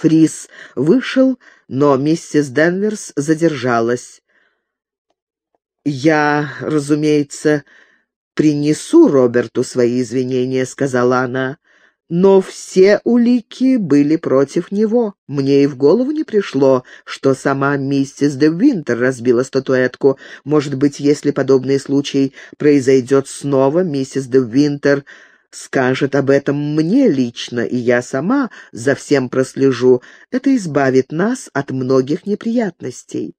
Фрис вышел, но миссис Денверс задержалась. «Я, разумеется, принесу Роберту свои извинения», — сказала она. Но все улики были против него. Мне и в голову не пришло, что сама миссис де Винтер разбила статуэтку. Может быть, если подобный случай произойдет снова, миссис де Винтер скажет об этом мне лично, и я сама за всем прослежу. Это избавит нас от многих неприятностей.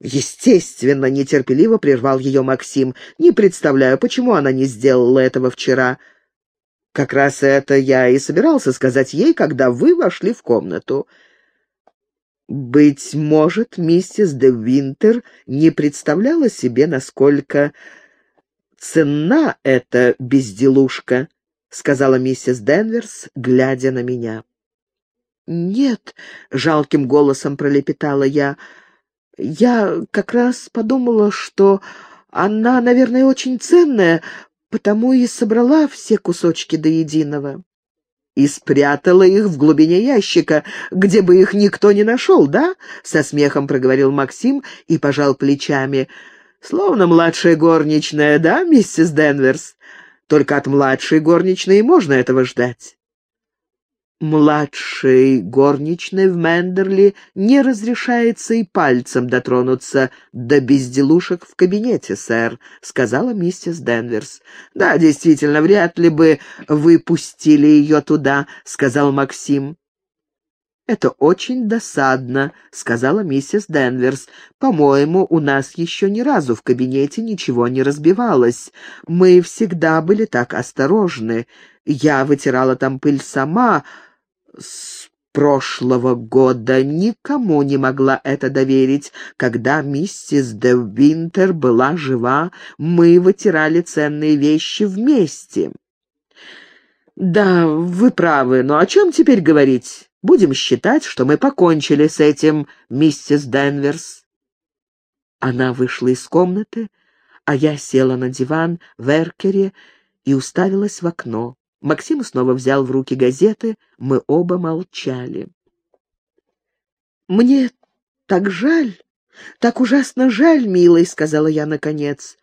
Естественно, нетерпеливо прервал ее Максим. Не представляю, почему она не сделала этого вчера. Как раз это я и собирался сказать ей, когда вы вошли в комнату. Быть может, миссис де Винтер не представляла себе, насколько ценна эта безделушка, сказала миссис Денверс, глядя на меня. «Нет», — жалким голосом пролепетала я, — «я как раз подумала, что она, наверное, очень ценная, потому и собрала все кусочки до единого. И спрятала их в глубине ящика, где бы их никто не нашел, да? Со смехом проговорил Максим и пожал плечами. Словно младшая горничная, да, миссис Денверс? Только от младшей горничной можно этого ждать. Младшей горничной в Мендерли не разрешается и пальцем дотронуться до безделушек в кабинете, сэр», — сказала миссис Денверс. «Да, действительно, вряд ли бы вы пустили ее туда», — сказал Максим. «Это очень досадно», — сказала миссис Денверс. «По-моему, у нас еще ни разу в кабинете ничего не разбивалось. Мы всегда были так осторожны. Я вытирала там пыль сама, с прошлого года никому не могла это доверить. Когда миссис де Винтер была жива, мы вытирали ценные вещи вместе. «Да, вы правы, но о чем теперь говорить? Будем считать, что мы покончили с этим, миссис Денверс». Она вышла из комнаты, а я села на диван в эркере и уставилась в окно. Максим снова взял в руки газеты, мы оба молчали. «Мне так жаль, так ужасно жаль, милый», — сказала я наконец.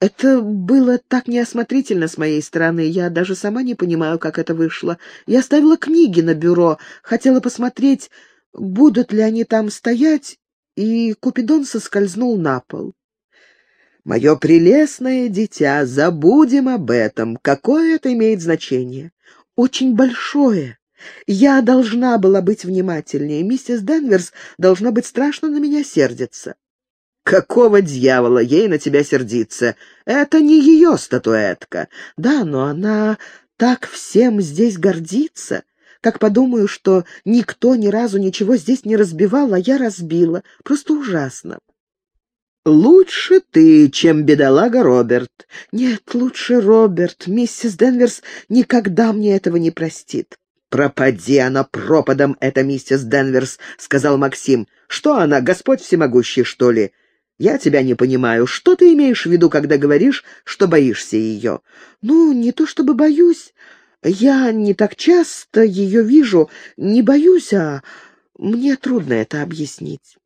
«Это было так неосмотрительно с моей стороны, я даже сама не понимаю, как это вышло. Я оставила книги на бюро, хотела посмотреть, будут ли они там стоять, и Купидон соскользнул на пол. Мое прелестное дитя, забудем об этом. Какое это имеет значение? Очень большое. Я должна была быть внимательнее. Миссис Денверс должна быть страшно на меня сердиться. Какого дьявола ей на тебя сердиться? Это не ее статуэтка. Да, но она так всем здесь гордится. Как подумаю, что никто ни разу ничего здесь не разбивал, а я разбила. Просто ужасно. «Лучше ты, чем бедолага Роберт». «Нет, лучше Роберт. Миссис Денверс никогда мне этого не простит». «Пропади она пропадом, эта миссис Денверс», — сказал Максим. «Что она, Господь всемогущий, что ли?» «Я тебя не понимаю. Что ты имеешь в виду, когда говоришь, что боишься ее?» «Ну, не то чтобы боюсь. Я не так часто ее вижу. Не боюсь, а мне трудно это объяснить».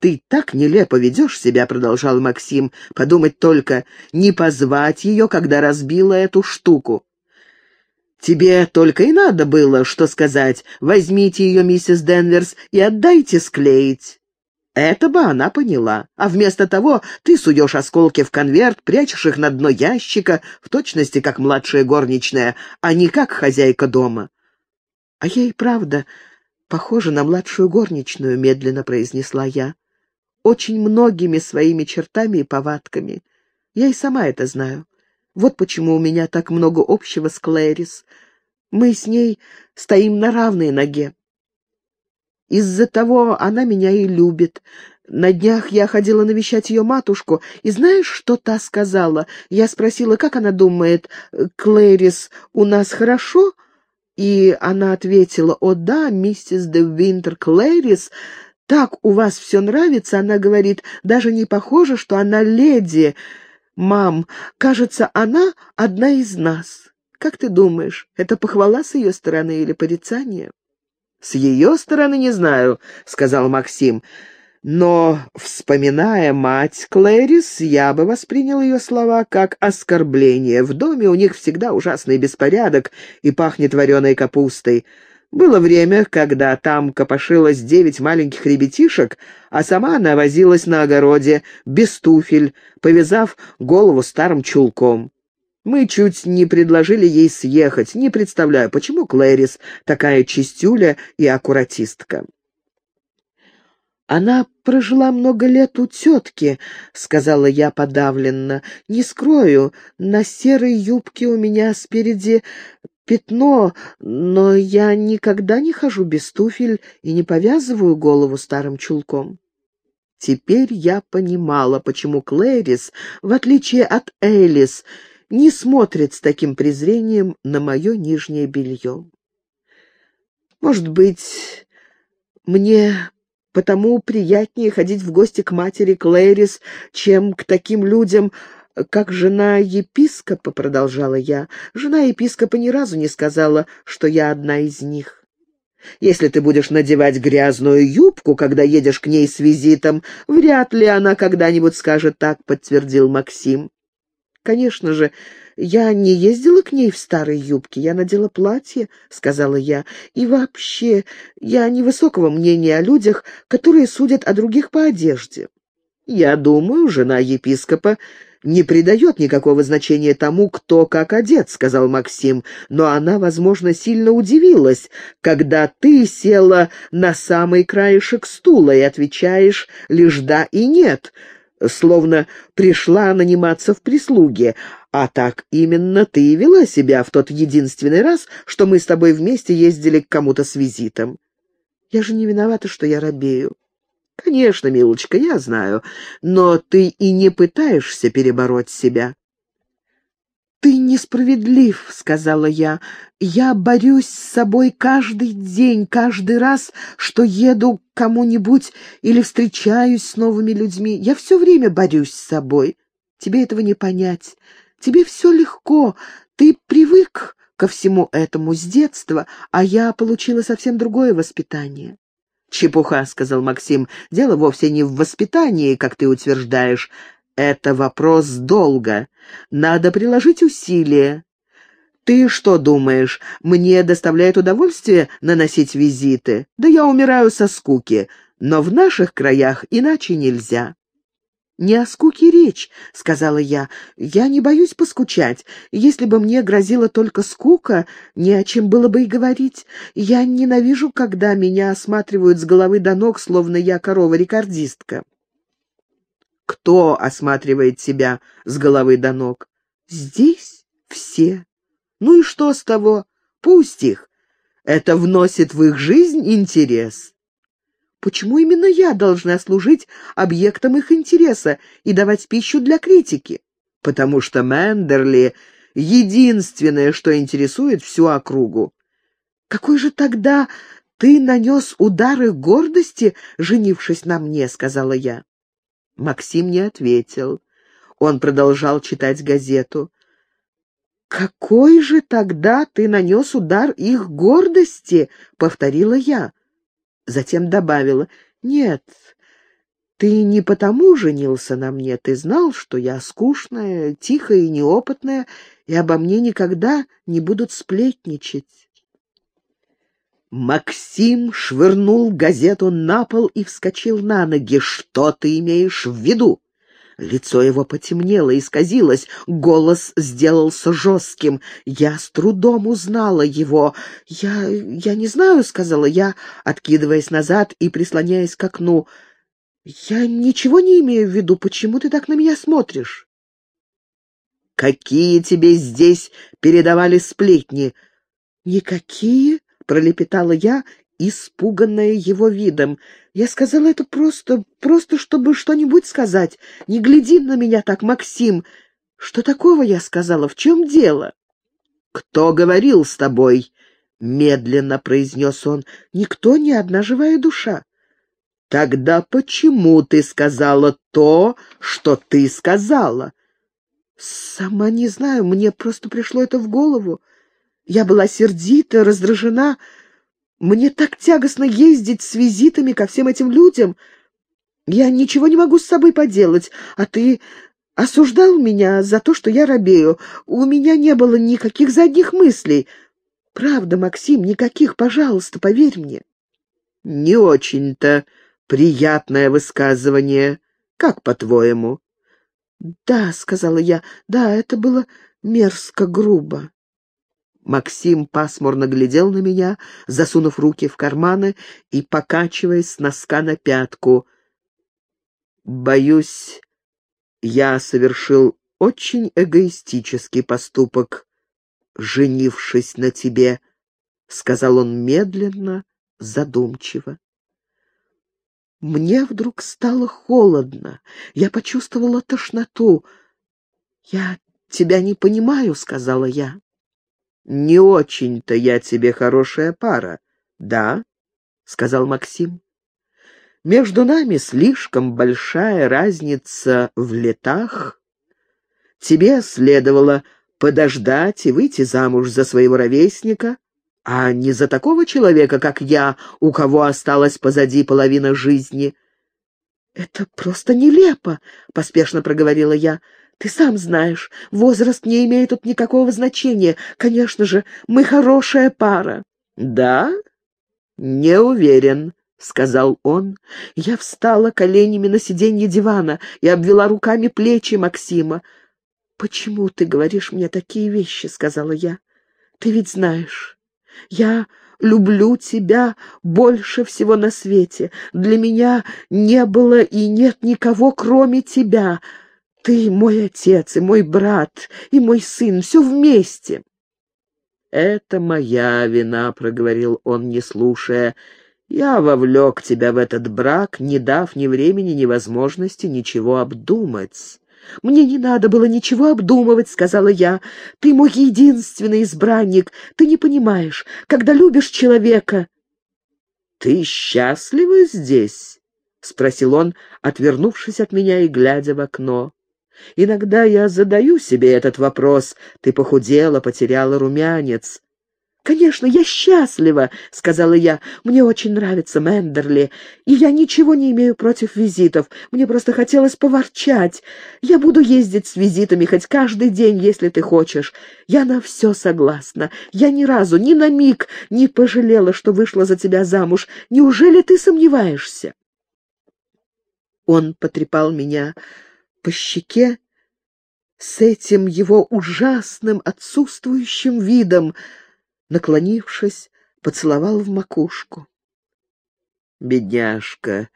«Ты так нелепо ведешь себя», — продолжал Максим. «Подумать только, не позвать ее, когда разбила эту штуку». «Тебе только и надо было, что сказать. Возьмите ее, миссис Денверс, и отдайте склеить». Это бы она поняла. А вместо того ты суешь осколки в конверт, прячешь их на дно ящика, в точности как младшая горничная, а не как хозяйка дома. А я и правда похожа на младшую горничную, медленно произнесла я очень многими своими чертами и повадками. Я и сама это знаю. Вот почему у меня так много общего с Клэрис. Мы с ней стоим на равной ноге. Из-за того она меня и любит. На днях я ходила навещать ее матушку, и знаешь, что та сказала? Я спросила, как она думает, Клэрис, у нас хорошо? И она ответила, о да, миссис де Винтер Клэрис так у вас все нравится, она говорит, даже не похоже, что она леди. Мам, кажется, она одна из нас. Как ты думаешь, это похвала с ее стороны или порицание? «С ее стороны не знаю», — сказал Максим. Но, вспоминая мать Клэрис, я бы воспринял ее слова как оскорбление. В доме у них всегда ужасный беспорядок и пахнет вареной капустой. Было время, когда там копошилось девять маленьких ребятишек, а сама она возилась на огороде, без туфель, повязав голову старым чулком. Мы чуть не предложили ей съехать, не представляю, почему Клэрис такая чистюля и аккуратистка. «Она прожила много лет у тетки», — сказала я подавленно. «Не скрою, на серой юбке у меня спереди пятно, но я никогда не хожу без туфель и не повязываю голову старым чулком». Теперь я понимала, почему Клэрис, в отличие от Элис, не смотрит с таким презрением на мое нижнее белье. Может быть, мне Потому приятнее ходить в гости к матери Клэрис, чем к таким людям, как жена епископа, продолжала я. Жена епископа ни разу не сказала, что я одна из них. Если ты будешь надевать грязную юбку, когда едешь к ней с визитом, вряд ли она когда-нибудь скажет так, подтвердил Максим. Конечно же, я не ездила к ней в старой юбке, я надела платье, — сказала я. И вообще, я невысокого мнения о людях, которые судят о других по одежде. Я думаю, жена епископа не придает никакого значения тому, кто как одет, — сказал Максим, но она, возможно, сильно удивилась, когда ты села на самый краешек стула и отвечаешь лишь «да» и «нет», словно пришла наниматься в прислуге, а так именно ты и вела себя в тот единственный раз, что мы с тобой вместе ездили к кому-то с визитом. Я же не виновата, что я робею. Конечно, милочка, я знаю, но ты и не пытаешься перебороть себя. «Ты несправедлив», — сказала я. «Я борюсь с собой каждый день, каждый раз, что еду к кому-нибудь или встречаюсь с новыми людьми. Я все время борюсь с собой. Тебе этого не понять. Тебе все легко. Ты привык ко всему этому с детства, а я получила совсем другое воспитание». «Чепуха», — сказал Максим. «Дело вовсе не в воспитании, как ты утверждаешь. Это вопрос долга. Надо приложить усилия. Ты что думаешь, мне доставляет удовольствие наносить визиты? Да я умираю со скуки, но в наших краях иначе нельзя. «Не о скуке речь», — сказала я. «Я не боюсь поскучать. Если бы мне грозила только скука, не о чем было бы и говорить. Я ненавижу, когда меня осматривают с головы до ног, словно я корова-рекордистка». Кто осматривает себя с головы до ног? Здесь все. Ну и что с того? Пусть их. Это вносит в их жизнь интерес. Почему именно я должна служить объектом их интереса и давать пищу для критики? Потому что Мендерли — единственное, что интересует всю округу. Какой же тогда ты нанес удар их гордости, женившись на мне, — сказала я. Максим не ответил. Он продолжал читать газету. «Какой же тогда ты нанес удар их гордости?» — повторила я. Затем добавила. «Нет, ты не потому женился на мне. Ты знал, что я скучная, тихая и неопытная, и обо мне никогда не будут сплетничать». Максим швырнул газету на пол и вскочил на ноги. «Что ты имеешь в виду?» Лицо его потемнело, и исказилось, голос сделался жестким. Я с трудом узнала его. «Я... я не знаю», — сказала я, откидываясь назад и прислоняясь к окну. «Я ничего не имею в виду. Почему ты так на меня смотришь?» «Какие тебе здесь передавали сплетни?» «Никакие», — пролепетала я, испуганная его видом. «Я сказала это просто, просто чтобы что-нибудь сказать. Не гляди на меня так, Максим. Что такого я сказала? В чем дело?» «Кто говорил с тобой?» — медленно произнес он. «Никто, ни одна живая душа». «Тогда почему ты сказала то, что ты сказала?» «Сама не знаю, мне просто пришло это в голову. Я была сердита, раздражена. Мне так тягостно ездить с визитами ко всем этим людям. Я ничего не могу с собой поделать, а ты осуждал меня за то, что я робею. У меня не было никаких задних мыслей. Правда, Максим, никаких, пожалуйста, поверь мне. Не очень-то приятное высказывание. Как по-твоему? Да, сказала я. Да, это было мерзко грубо. Максим пасмурно глядел на меня, засунув руки в карманы и покачиваясь с носка на пятку. «Боюсь, я совершил очень эгоистический поступок, женившись на тебе», — сказал он медленно, задумчиво. Мне вдруг стало холодно, я почувствовала тошноту. «Я тебя не понимаю», — сказала я. «Не очень-то я тебе хорошая пара, да?» — сказал Максим. «Между нами слишком большая разница в летах. Тебе следовало подождать и выйти замуж за своего ровесника, а не за такого человека, как я, у кого осталась позади половина жизни». «Это просто нелепо», — поспешно проговорила я. Ты сам знаешь, возраст не имеет тут никакого значения. Конечно же, мы хорошая пара». «Да? Не уверен», — сказал он. Я встала коленями на сиденье дивана и обвела руками плечи Максима. «Почему ты говоришь мне такие вещи?» — сказала я. «Ты ведь знаешь, я люблю тебя больше всего на свете. Для меня не было и нет никого, кроме тебя». Ты мой отец и мой брат, и мой сын, все вместе. «Это моя вина», — проговорил он, не слушая. «Я вовлек тебя в этот брак, не дав ни времени, ни возможности ничего обдумать». «Мне не надо было ничего обдумывать», — сказала я. «Ты мой единственный избранник. Ты не понимаешь, когда любишь человека...» «Ты счастлива здесь?» — спросил он, отвернувшись от меня и глядя в окно. Иногда я задаю себе этот вопрос. Ты похудела, потеряла румянец. «Конечно, я счастлива», — сказала я. «Мне очень нравится Мендерли, и я ничего не имею против визитов. Мне просто хотелось поворчать. Я буду ездить с визитами хоть каждый день, если ты хочешь. Я на все согласна. Я ни разу, ни на миг не пожалела, что вышла за тебя замуж. Неужели ты сомневаешься?» Он потрепал меня по щеке с этим его ужасным отсутствующим видом, наклонившись, поцеловал в макушку. «Бедняжка,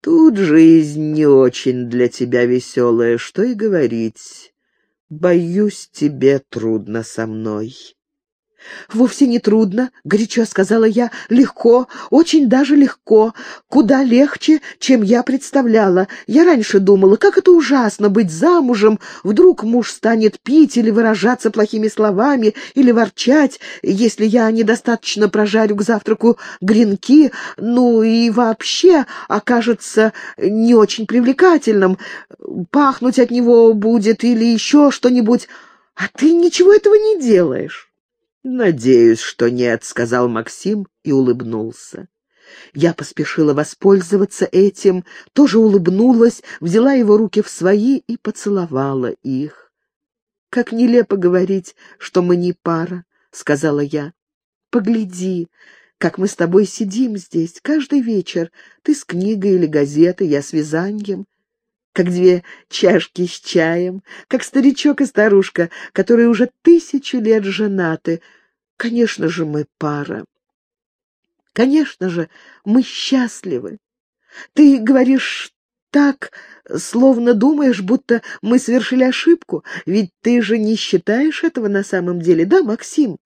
тут жизнь не очень для тебя веселая, что и говорить. Боюсь, тебе трудно со мной». «Вовсе не трудно», — горячо сказала я. «Легко, очень даже легко. Куда легче, чем я представляла. Я раньше думала, как это ужасно быть замужем. Вдруг муж станет пить или выражаться плохими словами, или ворчать, если я недостаточно прожарю к завтраку гренки, ну и вообще окажется не очень привлекательным. Пахнуть от него будет или еще что-нибудь. А ты ничего этого не делаешь». «Надеюсь, что нет», — сказал Максим и улыбнулся. Я поспешила воспользоваться этим, тоже улыбнулась, взяла его руки в свои и поцеловала их. «Как нелепо говорить, что мы не пара», — сказала я. «Погляди, как мы с тобой сидим здесь каждый вечер, ты с книгой или газетой, я с вязанием, как две чашки с чаем, как старичок и старушка, которые уже тысячу лет женаты. Конечно же, мы пара. Конечно же, мы счастливы. Ты говоришь так, словно думаешь, будто мы совершили ошибку, ведь ты же не считаешь этого на самом деле, да, Максим?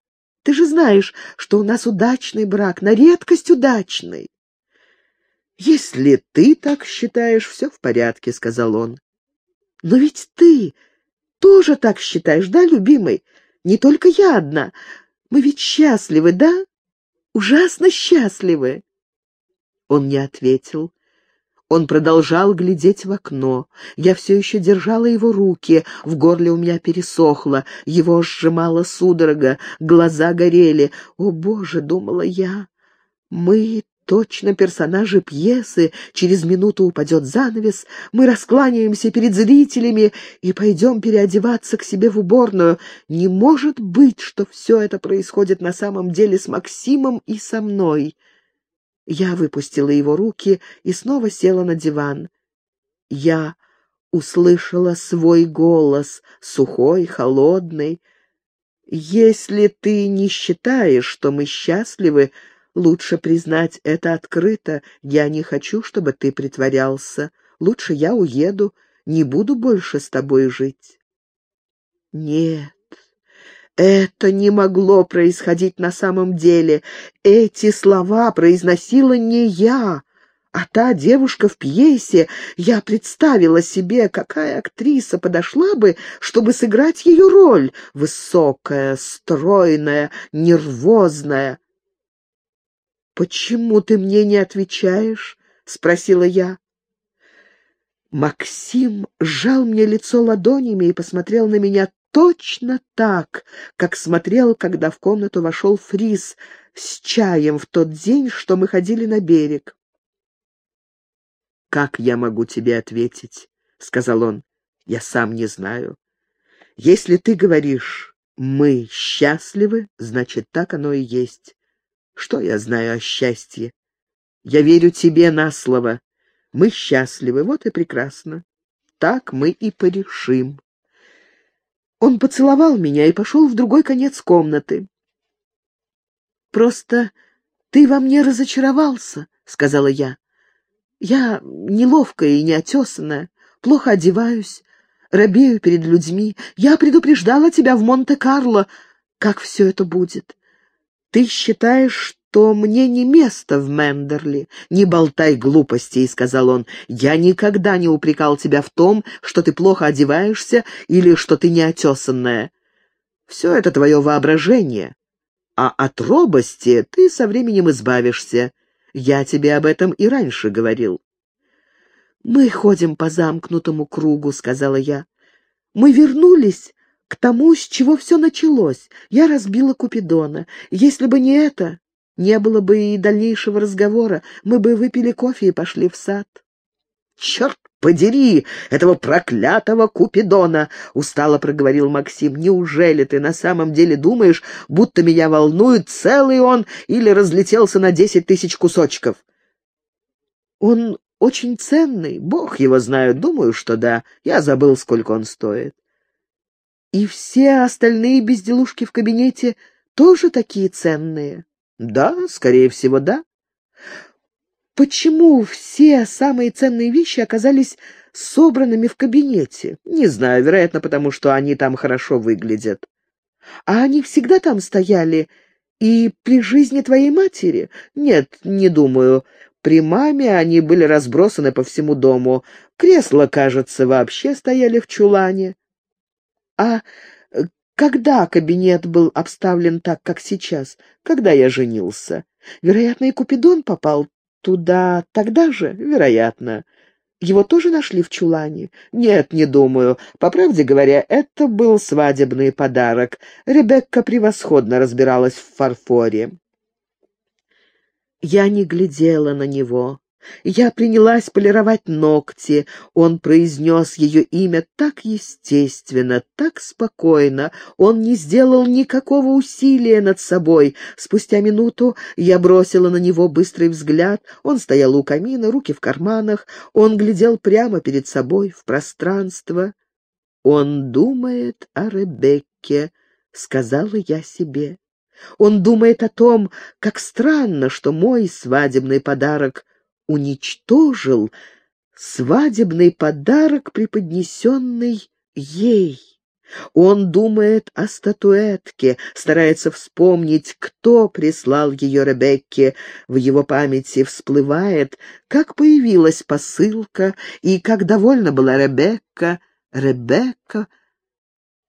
Ты же знаешь, что у нас удачный брак, на редкость удачный. «Если ты так считаешь, все в порядке», — сказал он. «Но ведь ты тоже так считаешь, да, любимый? Не только я одна. Мы ведь счастливы, да? Ужасно счастливы!» Он не ответил. Он продолжал глядеть в окно. Я все еще держала его руки, в горле у меня пересохло, его сжимала судорога, глаза горели. «О, Боже!» — думала я. Мы точно персонажи пьесы. Через минуту упадет занавес, мы раскланяемся перед зрителями и пойдем переодеваться к себе в уборную. Не может быть, что все это происходит на самом деле с Максимом и со мной. Я выпустила его руки и снова села на диван. Я услышала свой голос, сухой, холодный. «Если ты не считаешь, что мы счастливы, лучше признать это открыто. Я не хочу, чтобы ты притворялся. Лучше я уеду, не буду больше с тобой жить». «Нет, это не могло происходить на самом деле. Эти слова произносила не я, а та девушка в пьесе. Я представила себе, какая актриса подошла бы, чтобы сыграть ее роль. Высокая, стройная, нервозная. «Почему ты мне не отвечаешь?» — спросила я. Максим сжал мне лицо ладонями и посмотрел на меня точно так, как смотрел, когда в комнату вошел Фрис с чаем в тот день, что мы ходили на берег. «Как я могу тебе ответить?» — сказал он. «Я сам не знаю. Если ты говоришь «мы счастливы», значит, так оно и есть. Что я знаю о счастье? Я верю тебе на слово. Мы счастливы, вот и прекрасно. Так мы и порешим». Он поцеловал меня и пошел в другой конец комнаты. «Просто ты во мне разочаровался», — сказала я. «Я неловкая и неотесанная, плохо одеваюсь, робею перед людьми. Я предупреждала тебя в Монте-Карло, как все это будет. Ты считаешь, что мне не место в Мендерли. Не болтай глупостей, — сказал он. Я никогда не упрекал тебя в том, что ты плохо одеваешься или что ты неотесанная. Все это твое воображение. А от робости ты со временем избавишься. Я тебе об этом и раньше говорил. «Мы ходим по замкнутому кругу», — сказала я. «Мы вернулись к тому, с чего все началось. Я разбила Купидона. Если бы не это, не было бы и дальнейшего разговора, мы бы выпили кофе и пошли в сад. «Черт подери этого проклятого Купидона!» — устало проговорил Максим. «Неужели ты на самом деле думаешь, будто меня волнует, целый он или разлетелся на десять тысяч кусочков?» «Он очень ценный, бог его знает, думаю, что да. Я забыл, сколько он стоит». «И все остальные безделушки в кабинете тоже такие ценные?» Да, скорее всего, да. Почему все самые ценные вещи оказались собранными в кабинете? Не знаю, вероятно, потому что они там хорошо выглядят. А они всегда там стояли и при жизни твоей матери? Нет, не думаю. При маме они были разбросаны по всему дому. Кресла, кажется, вообще стояли в чулане. А когда кабинет был обставлен так, как сейчас? Когда я женился? Вероятно, и Купидон попал туда тогда же? Вероятно. Его тоже нашли в чулане? Нет, не думаю. По правде говоря, это был свадебный подарок. Ребекка превосходно разбиралась в фарфоре. Я не глядела на него. Я принялась полировать ногти. Он произнес ее имя так естественно, так спокойно. Он не сделал никакого усилия над собой. Спустя минуту я бросила на него быстрый взгляд. Он стоял у камина, руки в карманах. Он глядел прямо перед собой, в пространство. «Он думает о Ребекке», — сказала я себе. Он думает о том, как странно, что мой свадебный подарок уничтожил свадебный подарок, преподнесенный ей. Он думает о статуэтке, старается вспомнить, кто прислал ее Ребекке. В его памяти всплывает, как появилась посылка и как довольна была Ребекка. Ребекка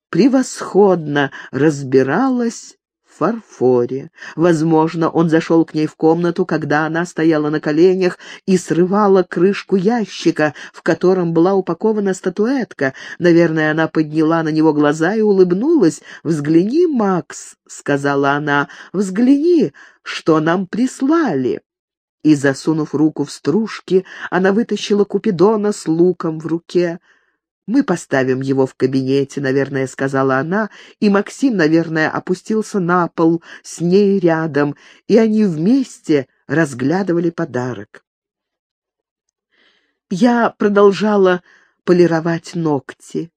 превосходно разбиралась фарфоре. Возможно, он зашел к ней в комнату, когда она стояла на коленях и срывала крышку ящика, в котором была упакована статуэтка. Наверное, она подняла на него глаза и улыбнулась. «Взгляни, Макс», — сказала она, — «взгляни, что нам прислали». И, засунув руку в стружки, она вытащила Купидона с луком в руке. «Мы поставим его в кабинете», — наверное, сказала она, и Максим, наверное, опустился на пол с ней рядом, и они вместе разглядывали подарок. Я продолжала полировать ногти.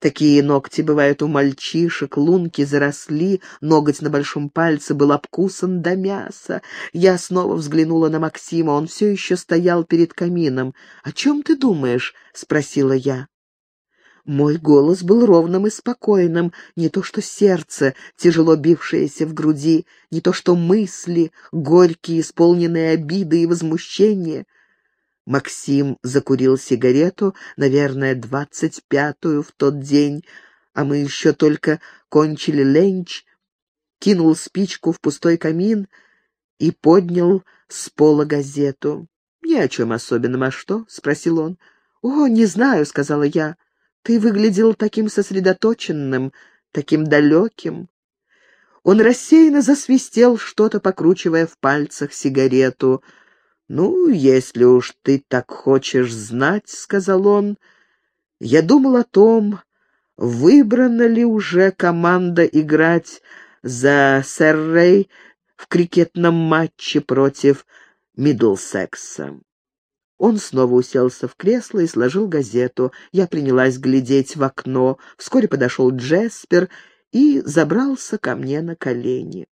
Такие ногти бывают у мальчишек, лунки заросли, ноготь на большом пальце был обкусан до мяса. Я снова взглянула на Максима, он все еще стоял перед камином. «О чем ты думаешь?» — спросила я. Мой голос был ровным и спокойным, не то что сердце, тяжело бившееся в груди, не то что мысли, горькие, исполненные обиды и возмущения. Максим закурил сигарету, наверное, двадцать пятую в тот день, а мы еще только кончили ленч, кинул спичку в пустой камин и поднял с пола газету. «Ни о чем особенном, а что?» — спросил он. «О, не знаю», — сказала я. Ты выглядел таким сосредоточенным, таким далеким. Он рассеянно засвистел, что-то покручивая в пальцах сигарету. «Ну, если уж ты так хочешь знать», — сказал он, — «я думал о том, выбрана ли уже команда играть за Сэр в крикетном матче против Миддлсекса. Он снова уселся в кресло и сложил газету. Я принялась глядеть в окно. Вскоре подошел Джеспер и забрался ко мне на колени.